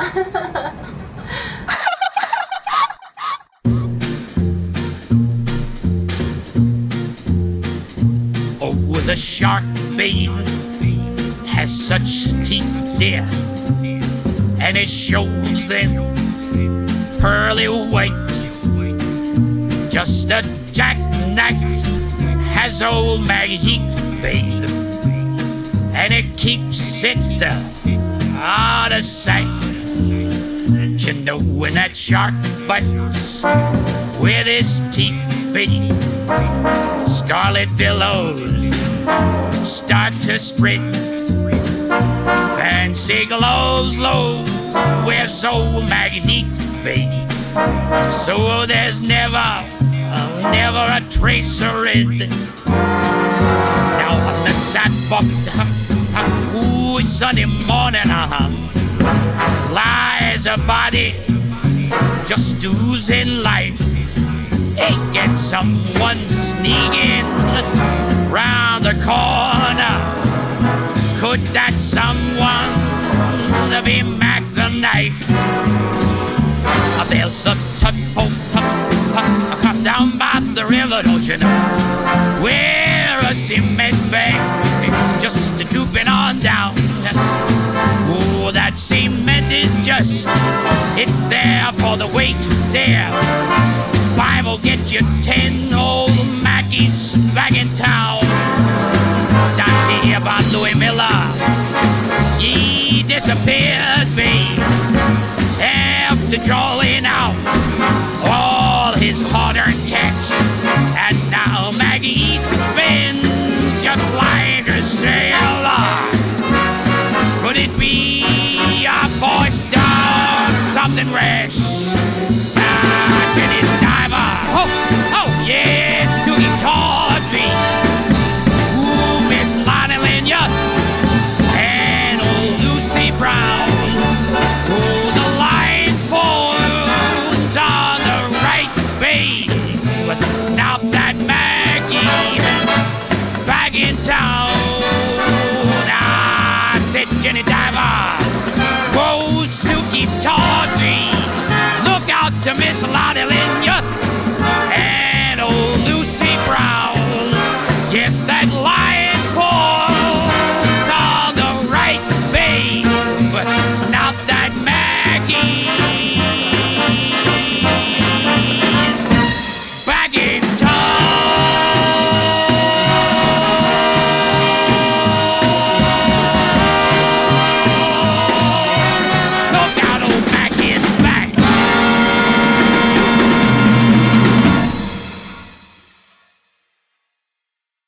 oh, the shark babe has such teeth, there, and it shows them pearly white. Just a jackknife has old Maggie babe, and it keeps it uh, out of sight. You know when that shark bites with his teeth, babe, scarlet billows start to spread. Fancy glows low, Maggie Heath, babe? So there's never, uh, never a trace of red. Now on the sidewalk, uh, ooh, sunny morning, uh-huh, lies a body just oozing life. Ain't get someone sneaking round the corner. Could that someone be Mac the knife? There's a tugboat uh, down by the river, don't you know? Where a cement bag is just drooping on down. Oh, that cement is just, it's there for the weight, there. Five will get you ten old Mackies back in town. Not to hear about Louis Miller. He disappeared, babe after drawing rash? Ah, Jenny Diver. Oh, oh, yes, Sugie Tawdry. Ooh, Miss Lonnie Lanyard. And old Lucy Brown. Oh, to Miss Lottie Lenya and old Lucy Brown. Yes, that lion falls on the right babe, not that Maggie.